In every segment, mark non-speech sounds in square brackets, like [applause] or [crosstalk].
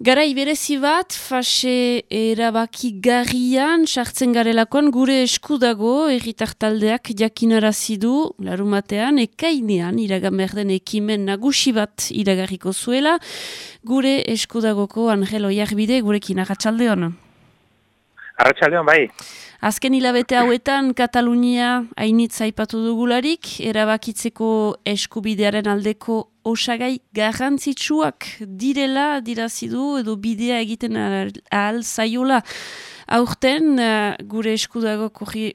Gara iberezi bat, fase erabaki garrian, sartzen garelakoan, gure esku dago, erritar taldeak jakinarazi du, larumatean, ekainean, iragan den ekimen nagusi bat iragarriko zuela, gure esku dagoko Angelo Jarbide, gurekin, agatxalde hona. Arratxaldeon, bai. Azken hilabete hauetan Katalunia hainitza aipatu dugularik, erabakitzeko eskubidearen aldeko osagai garrantzitsuak direla dirazidu edo bidea egiten ahal zaiola. Aurten uh, gure eskudago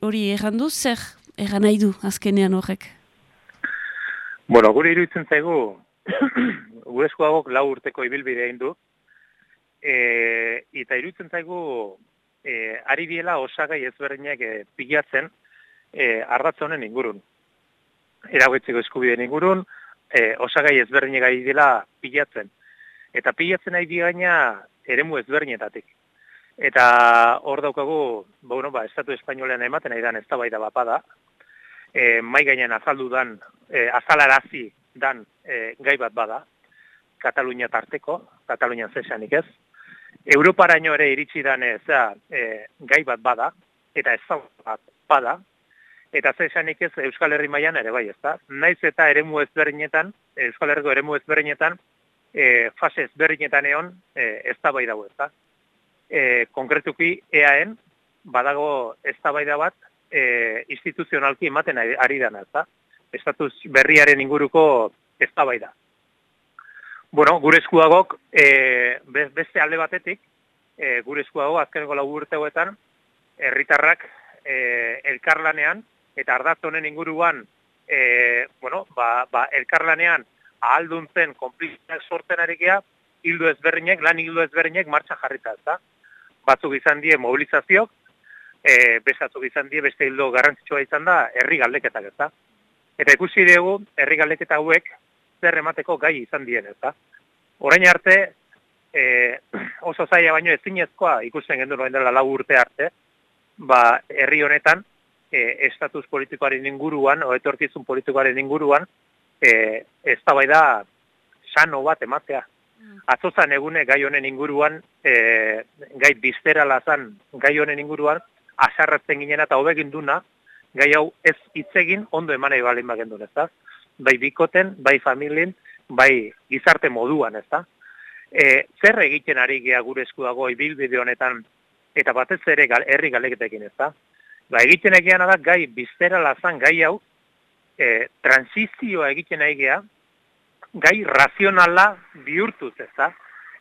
hori errandu, zer erran nahi du azkenean horrek? Bueno, gure iruditzen zaigu, [clears throat] gure eskudagok lau urteko ibilbidea indu, e, eta iruditzen zaigu ari biela osagai ezberdinak e, pilatzen e, honen ingurun. Eragoitzeko eskubideen ingurun, e, osagai ezberdinak ari dela pilatzen. Eta pilatzen ari gaina eremu ezberdinetatik. Eta hor daukagu, bueno, ba, Estatu Espainolean ematen ari dan ez da da bapada, e, mai gainean azaldu dan, e, azalarazi dan e, gai bat bada, Katalunia tarteko, Katalunia zesanik ez, Europaraino ere iritsi dan ez e, gai bat bada, eta ez bat bada, eta ze esanik ez Euskal Herri mailan ere bai, ezta? Naiz eta eremu ezberdinetan, Euskal Herriko eremu ezberdinetan, e, fase ezberdinetan egon, e, ez da bai dago, ezta? E, konkretuki, EAN, badago ez da bai da bat, e, instituzionalki ematen ari dana, ezta? Estatuz berriaren inguruko ez da bai da. Bueno, gure eskuagok, e, beste alde batetik, e, gure eskuagok azkeneko lau urtegoetan, herritarrak e, elkarlanean, eta ardazonen inguruan, e, bueno, ba, ba, elkarlanean ahalduntzen konplizioak sorten arikea, hildu ezberdinek, lan hildu ezberdinek martxa jarrita, ez Batzuk izan die mobilizazioak, e, bezatzuk izan die beste hildo garrantzitsua izan da, herri galdeketak, ez Eta ikusi dugu, herri galdeketa hauek, zer emateko gai izan dien, eta orain arte e, [clears throat] oso zaila baino ezinezkoa ikusten gendu noen dela lau urte arte, ba, herri honetan, e, estatus politikoaren inguruan, o etorkizun politikoaren inguruan, e, ez da sano bat ematea. Mm. Atzozan egune gai honen inguruan, e, gai biztera lazan gai honen inguruan, asarratzen ginen eta hobegin duna, gai hau ez hitzegin ondo emanei balin bagendun, ez da? Bai bikoten, bai familien, bai gizarte moduan, ez da? E, zer egiten ari gea gure esku dago ibilbide honetan, eta batez ere gal, herri galeketekin, ez da? Ba, egiten egian da, gai biztera lazan gai hau, e, transizioa egiten ari gea, gai razionala bihurtuz, ez da?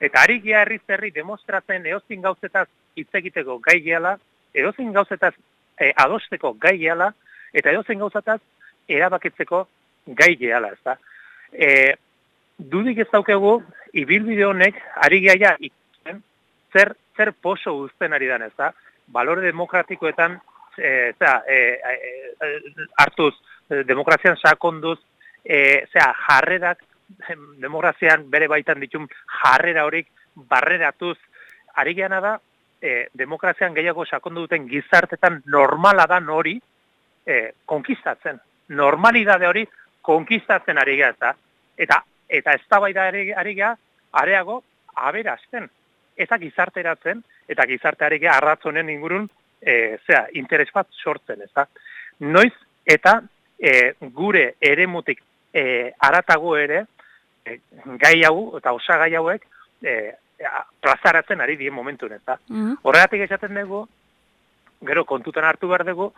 Eta ari gea herri zerri demostratzen eozin gauzetaz hitz egiteko gai gehala, eozin gauzetaz e, adosteko gai gehala, eta eozin gauzetaz erabakitzeko gai gehala, ez da. E, dudik ez daukegu, ibilbide honek, ari gaia ikusten, zer, zer poso guzten ari dan, ez da. Balore demokratikoetan, e, zera, e, e, hartuz, demokrazian sakonduz, e, zera, jarrerak, demokrazian bere baitan ditun jarrera horik barreratuz, ari geana da, e, demokrazian gehiago sakondu duten gizartetan normala da hori e, konkistatzen. Normalidade hori konkistatzen ari eta eta eta eztabaida ari, ari areago aberasten eta gizarteratzen eta gizarte ari arratzonen ingurun e, zera, interes bat sortzen, ez Noiz eta e, gure eremutik e, aratago ere e, gai hau eta osagai hauek e, plazaratzen ari dien momentu, ez da. Mm Horregatik esaten dugu, gero kontutan hartu behar dugu,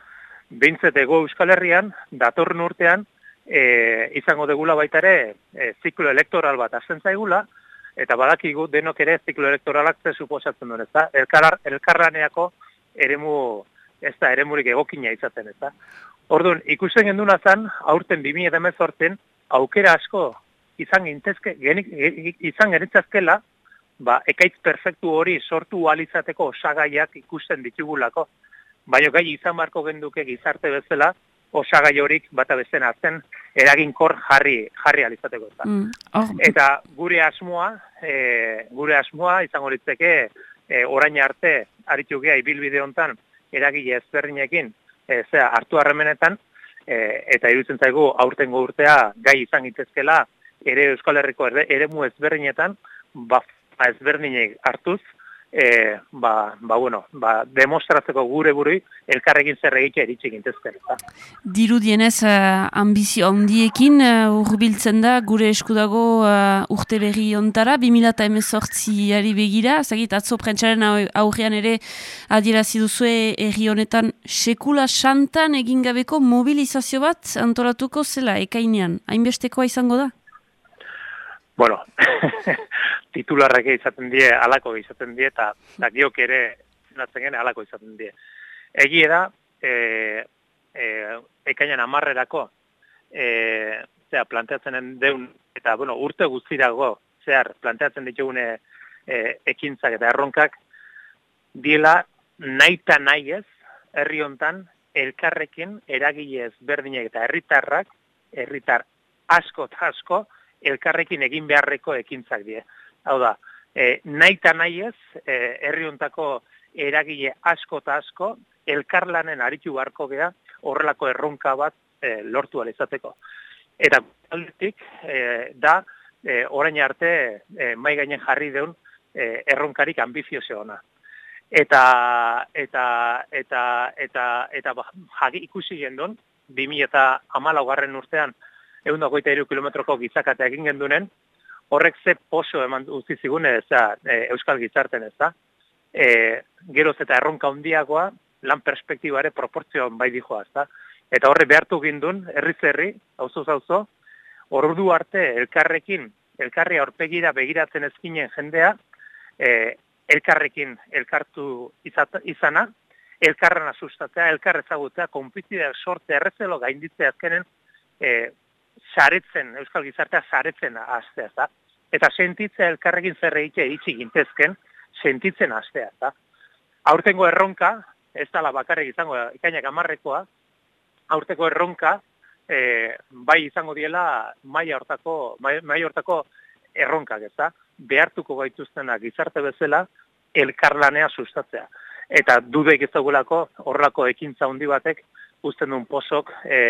bintzet ego Euskal Herrian, datorren urtean, e, izango degula baita ere e, ziklo elektoral bat hasten zaigula, eta badakigu denok ere ziklo elektoralak ze suposatzen duen, ezta? Elkar, elkarraneako eremu, ez da, eremurik egokina izaten, ezta? Orduan, ikusten genduna zan, aurten 2018 aukera asko izan gintezke, genik, izan genitzazkela, ba, ekaitz perfektu hori sortu alizateko osagaiak ikusten ditugulako. Baina gai izan marko genduke gizarte bezala, osagai horik bata bezen hartzen eraginkor jarri jarri alizateko eta. Mm, oh. eta gure asmoa, e, gure asmoa izango litzeke e, orain arte aritu gea ibilbide hontan eragile ezberdinekin e, zera hartu harremenetan e, eta iruditzen zaigu aurtengo urtea gai izan gitezkela ere Euskal Herriko eremu ezberdinetan ba ezberdinek hartuz, e, ba, ba, bueno, ba, demostratzeko gure burui elkarrekin zer egitea eritxe gintezken. Diru dienez, uh, ambizio handiekin uh, urbiltzen da gure eskudago uh, urte berri ontara, 2018 ari begira, zagit, atzo prentsaren aurrean ere adierazi duzue erri honetan sekula santan egingabeko mobilizazio bat antolatuko zela ekainean, hainbestekoa izango da? Bueno, [laughs] titularrak izaten die, alako izaten die, eta da, giok ere zinatzen gene alako izaten die. Egi da, e, e, ekainan amarrerako, e, zera, planteatzen deun, eta, bueno, urte guztirago, zehar, planteatzen ditugune e, ekintzak eta erronkak, diela nahi eta nahi ez, herri hontan, elkarrekin, eragilez berdinek eta herritarrak, herritar asko eta asko, elkarrekin egin beharreko ekintzak die. Hau da, e, nahi eta nahi ez, e, herri hontako eragile asko eta asko, elkarlanen aritu beharko gea, horrelako erronka bat e, lortu alizateko. Eta aldetik, e, da, e, orain arte, e, mai gainen jarri deun, e, erronkarik ambizioze ona. Eta, eta, eta, eta, eta, ba, jagi ikusi gendun, 2000 eta amalagarren urtean, egun dagoita iru kilometroko gizakatea egin gendunen, horrek ze poso eman uzi zigun ez da, e, Euskal Gizarten ez da. E, geroz eta erronka handiagoa lan perspektibare proportzioan bai dijoa ez da. Eta horre behartu gindun, herri zerri, hauzo zauzo, ordu arte elkarrekin, elkarri aurpegira begiratzen ezkinen jendea, e, elkarrekin elkartu izana, elkarren asustatzea, elkar ezagutzea, konpitideak sorte errezelo gainditzea azkenen, e, saretzen, euskal gizartea saretzen astea, da? Eta sentitzea elkarrekin zerreite itxi gintezken, sentitzen astea, da? Aurtengo erronka, ez dala bakarrik izango, ikainak amarrekoa, aurteko erronka, e, bai izango diela maila hortako, maila hortako erronkak, ez da? Behartuko gaituztenak gizarte bezala, elkarlanea sustatzea. Eta dudek ez horrelako ekintza handi batek, usten duen posok, e,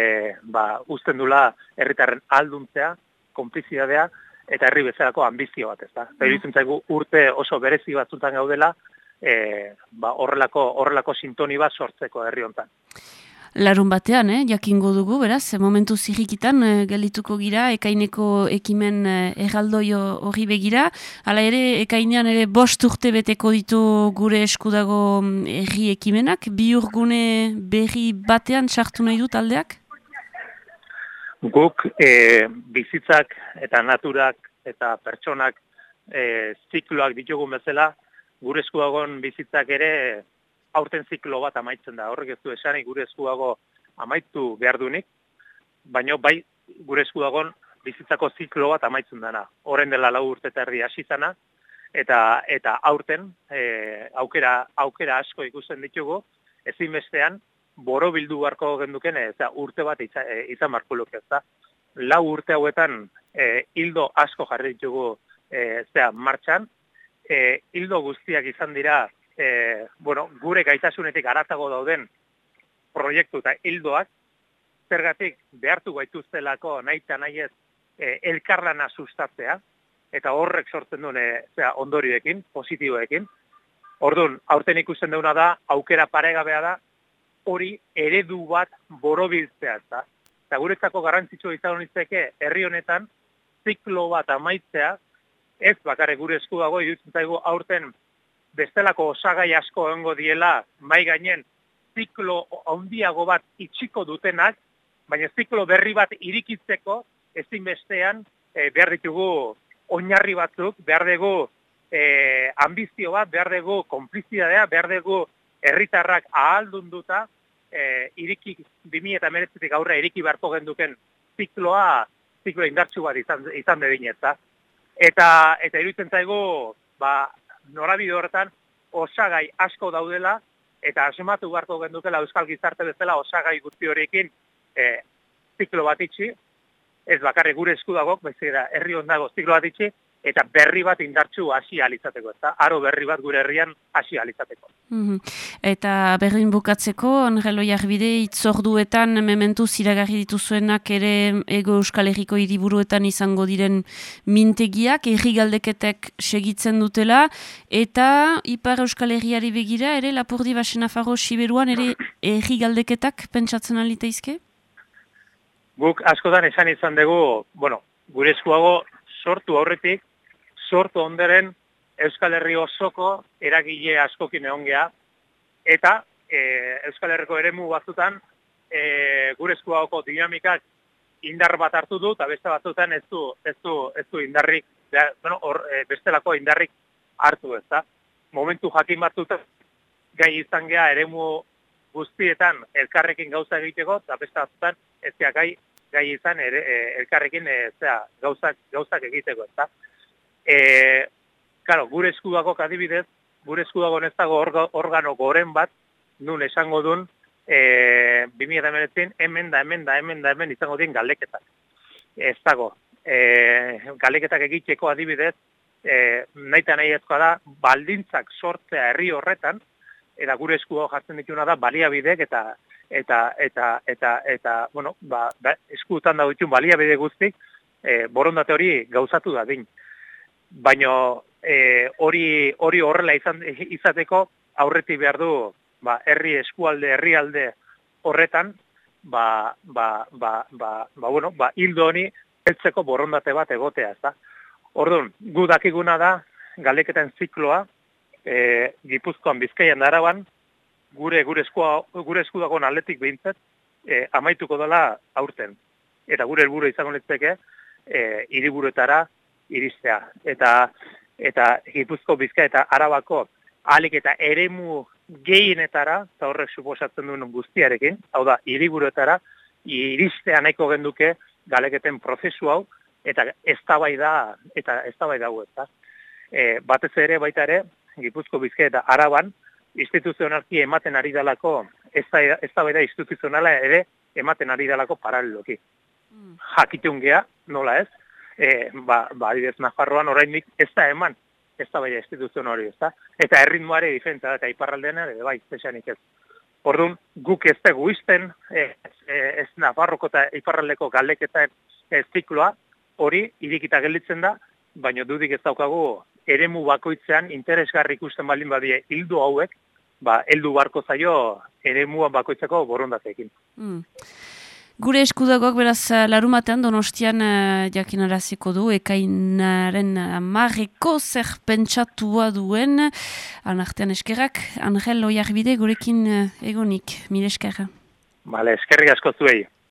ba, usten dula herritarren alduntzea, konplizidadea, eta herri bezalako ambizio bat, ez da. Mm. zaigu urte oso berezi batzutan gaudela, e, ba, horrelako, horrelako sintoni bat sortzeko herri hontan larun batean, eh, jakingo dugu, beraz, momentu zirrikitan eh, gelituko gira, ekaineko ekimen eh, erraldoio hori begira. Hala ere, ekainean ere bost urte beteko ditu gure eskudago mm, erri ekimenak, bi urgune berri batean sartu nahi dut aldeak? Guk e, bizitzak eta naturak eta pertsonak e, zikloak ditugun bezala, gure eskudagon bizitzak ere aurten ziklo bat amaitzen da. Horrek ez du esan gure eskuago amaitu behar dunik, baina bai gure eskuagon bizitzako ziklo bat amaitzen dana. Horren dela lau urte eta erdi hasizana, eta, eta aurten e, aukera, aukera asko ikusten ditugu, ezin bestean, boro bildu beharko genduken, ez da, urte bat e, izan markuluk ez da. Lau urte hauetan, e, hildo asko jarri ditugu, e, zera, martxan, e, hildo guztiak izan dira, e, bueno, gure gaitasunetik aratago dauden proiektu eta hildoak, zergatik behartu gaituztelako nahi eta nahi ez e, elkarlana sustatzea, eta horrek sortzen duen e, ondorioekin, positiboekin. Orduan, aurten ikusten duna da, aukera paregabea da, hori eredu bat borobiltzea, eta, eta guretzako garrantzitsua izan honitzeke, herri honetan, ziklo bat amaitzea, ez bakarre gure esku dago, irutzen zaigu aurten bestelako osagai asko egongo diela mai gainen ziklo handiago bat itxiko dutenak, baina ziklo berri bat irikitzeko ezin bestean e, behar ditugu oinarri batzuk, behar dugu e, ambizio bat, behar dugu konplizidadea, behar dugu herritarrak ahaldunduta e, iriki 2000 eta meretzitik aurre iriki beharko genduken zikloa, ziklo indartsu bat izan, izan bedin Eta, eta iruditzen zaigu, ba, norabide horretan osagai asko daudela eta asmatu beharko gendukela euskal gizarte bezala osagai guzti horiekin e, ziklo bat itxi, ez bakarri gure eskudagok, bezera herri ondago ziklo bat itxi, eta berri bat indartzu hasi alizateko, eta aro berri bat gure herrian hasi alizateko. Mm Eta berdin bukatzeko, Angelo Jarbide, itzorduetan mementu ziragarri dituzuenak ere ego euskal herriko hiriburuetan izango diren mintegiak, erri galdeketek segitzen dutela, eta ipar euskal herriari begira ere, lapurdi basen afarro siberuan ere erri galdeketak pentsatzen aliteizke? Guk askotan esan izan dugu, bueno, gure eskuago sortu aurretik, sortu onderen Euskal Herri osoko eragile askokin egon geha, eta e, Euskal Herriko eremu batzutan e, gure eskuagoko dinamikak indar bat hartu du, eta beste batzutan ez du, ez du, ez du indarrik, bueno, or, e, bestelako indarrik hartu ez da. Momentu jakin batzutan gai izan geha eremu guztietan elkarrekin gauza egiteko, eta beste batzutan ez gai, gai izan ere, e, elkarrekin e, zera, gauzak, gauzak egiteko, ez da. E, claro, gure eskudako kadibidez, gure eskudako ez dago organo goren bat, nun esango duen, e, 2008 hemen da, hemen da, hemen da, hemen izango dien galdeketak. Ez dago. E, galdeketak egiteko adibidez, e, nahi eta nahi ezkoa da, baldintzak sortzea herri horretan, eta gure eskudago jartzen dituna da, baliabidek eta eta eta eta eta bueno ba, ba eskutan da ditun baliabide guztik eh borondate hori gauzatu da din baino e, hori hori horrela izan izateko aurreti behar du ba, herri eskualde herrialde horretan ba, ba, ba, ba, ba, bueno, ba, hildo honi heltzeko borondate bat egotea, ezta. Orduan, gu dakiguna da galeketen zikloa e, Gipuzkoan Bizkaian daraban gure gure eskua gure eskudagon atletik behintzat e, amaituko dela aurten. Eta gure helburu izango litzeke eh hiriburuetara iristea. Eta eta Gipuzko Bizka eta Arabako alik eta eremu gehienetara, eta horrek suposatzen duen guztiarekin, hau da, hiriburuetara iristea nahiko genduke galeketen prozesu hau, eta ez da, eta ez da dago, eta e, batez ere baita ere, Gipuzko Bizka eta Araban, instituzionalki ematen ari dalako, ez da instituzionala ere ematen ari dalako paraleloki. Mm. Jakitun gea, nola ez, e, ba, ba, adibidez, Nafarroan oraindik ez da eman, ez da baina instituzioan hori, ez da? Eta erritmoare diferenta da, eta iparraldean ere, bai, zesanik ez. Orduan, guk ez dugu izten, e, e, ez Nafarroko eta iparraldeko galdeketan e, zikloa, hori, irikita gelditzen da, baina dudik ez daukagu eremu bakoitzean interesgarri ikusten baldin badie hildu hauek, ba, heldu barko zaio eremua bakoitzeko borondateekin. Mm. Gure eskudagok beraz eh, larumatean donostian uh, jakinaraziko du ekainaren marreko zer pentsatua duen anartean eskerrak Angel Oiarbide gurekin uh, egonik, mire eskerra. Bale, eskerrik asko zuei.